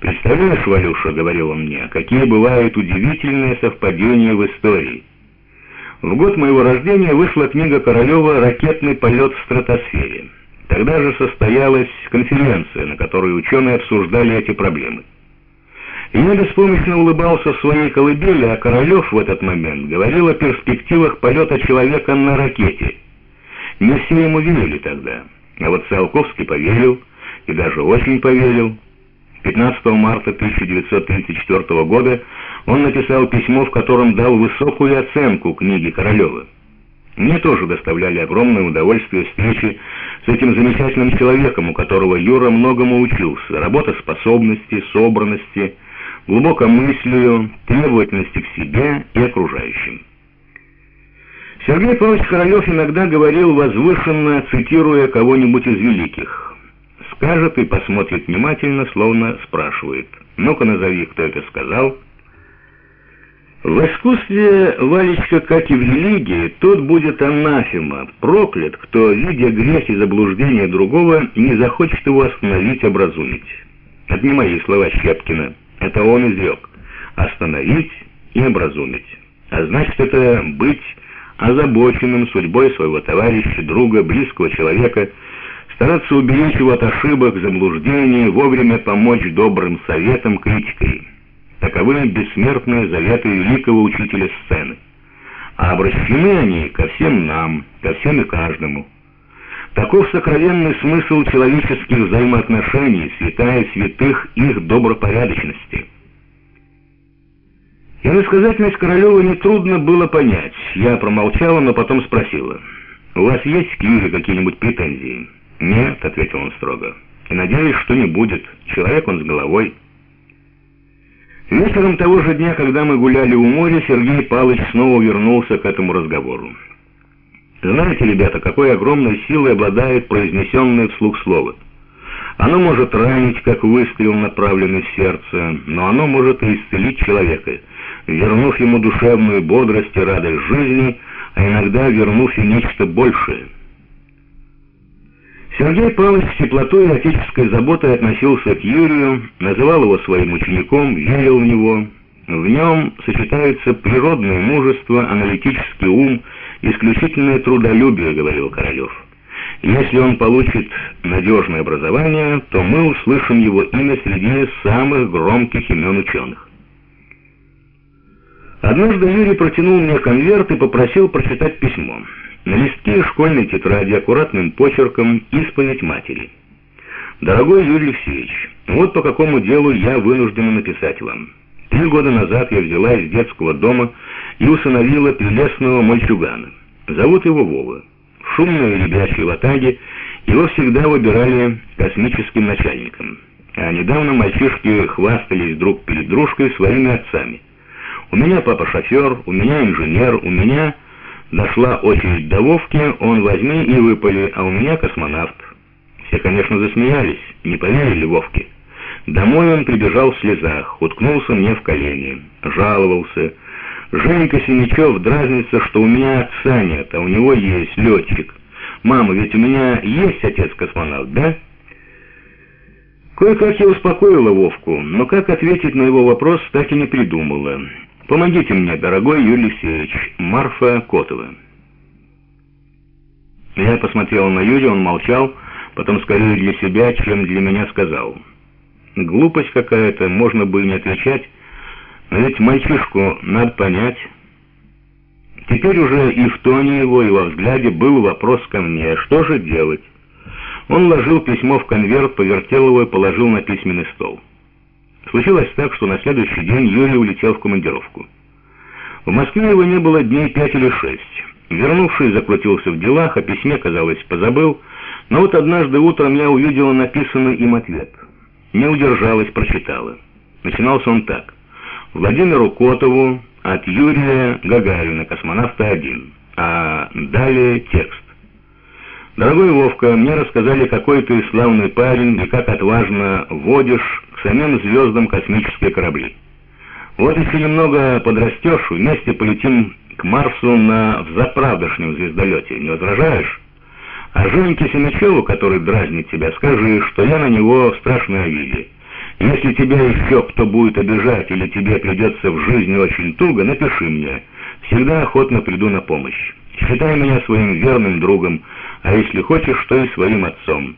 «Представляешь, Валюша, — говорил он мне, — какие бывают удивительные совпадения в истории. В год моего рождения вышла книга Королева «Ракетный полет в стратосфере». Тогда же состоялась конференция, на которой ученые обсуждали эти проблемы. Я беспомощно улыбался своей колыбели, а Королев в этот момент говорил о перспективах полета человека на ракете. Не все ему верили тогда, а вот Циолковский поверил, и даже очень поверил. 15 марта 1934 года он написал письмо, в котором дал высокую оценку книге Королева. Мне тоже доставляли огромное удовольствие встречи с этим замечательным человеком, у которого Юра многому учился, работоспособности, собранности, глубокомыслию, требовательности к себе и окружающим. Сергей Павлович Королев иногда говорил возвышенно, цитируя кого-нибудь из великих. Скажет и посмотрит внимательно, словно спрашивает. «Ну-ка назови, кто это сказал». В искусстве, Валечка, как и в религии, тот будет анафема, проклят, кто, видя грех и заблуждение другого, не захочет его остановить, образумить. Мои слова Щепкина, это он изрек. Остановить и образумить. А значит, это быть озабоченным судьбой своего товарища, друга, близкого человека, стараться уберечь его от ошибок, заблуждений, вовремя помочь добрым советам, критикой. Таковы бессмертные заветы великого учителя сцены. А обращены они ко всем нам, ко всем и каждому. Таков сокровенный смысл человеческих взаимоотношений, святая святых их добропорядочности. Иносказательность Королева нетрудно было понять. Я промолчала, но потом спросила. «У вас есть к какие-нибудь претензии?» «Нет», — ответил он строго. «И надеюсь, что не будет. Человек он с головой». Вечером того же дня, когда мы гуляли у моря, Сергей Палыч снова вернулся к этому разговору. Знаете, ребята, какой огромной силой обладает произнесенное вслух слово. Оно может ранить, как выстрел, направленный в сердце, но оно может и исцелить человека, вернув ему душевную бодрость и радость жизни, а иногда вернув и нечто большее – Сергей Павлович с теплотой и отеческой заботой относился к Юрию, называл его своим учеником, верил в него. В нем сочетаются природное мужество, аналитический ум, исключительное трудолюбие, говорил Королев. Если он получит надежное образование, то мы услышим его имя среди самых громких имен ученых. Однажды Юрий протянул мне конверт и попросил прочитать письмо. На листке школьной тетради аккуратным почерком исповедь матери. «Дорогой Юрий Алексеевич, вот по какому делу я вынуждена написать вам. Три года назад я взяла из детского дома и усыновила прелестного мальчугана. Зовут его Вова. В шумной ребячей ватаге его всегда выбирали космическим начальником. А недавно мальчишки хвастались друг перед дружкой своими отцами. У меня папа шофер, у меня инженер, у меня... Дошла очередь до Вовки, он возьми и выпали, а у меня космонавт. Все, конечно, засмеялись, не поверили Вовке. Домой он прибежал в слезах, уткнулся мне в колени, жаловался. Женька Синячев дразнится, что у меня отца нет, а у него есть летчик. «Мама, ведь у меня есть отец-космонавт, да?» Кое-как я успокоила Вовку, но как ответить на его вопрос, так и не придумала. Помогите мне, дорогой Юрий Алексеевич, Марфа Котова. Я посмотрел на Юрия, он молчал, потом скорее для себя, чем для меня сказал. Глупость какая-то, можно бы и не отвечать, но ведь мальчишку надо понять. Теперь уже и в тоне его, и во взгляде был вопрос ко мне, что же делать? Он ложил письмо в конверт, повертел его и положил на письменный стол. Случилось так, что на следующий день Юрий улетел в командировку. В Москве его не было дней пять или шесть. Вернувшись, закрутился в делах, о письме, казалось, позабыл, но вот однажды утром я увидела написанный им ответ. Не удержалась, прочитала. Начинался он так. Владимиру Котову от Юрия Гагарина, космонавта-1. А далее текст. «Дорогой Вовка, мне рассказали, какой ты славный парень и как отважно водишь самим звездам космические корабли. Вот если немного подрастешь, вместе полетим к Марсу на взаправдошнем звездолете. Не возражаешь? А Женьке Семачеву, который дразнит тебя, скажи, что я на него в страшной обиде. Если тебя еще кто будет обижать или тебе придется в жизни очень туго, напиши мне. Всегда охотно приду на помощь. Считай меня своим верным другом, а если хочешь, то и своим отцом.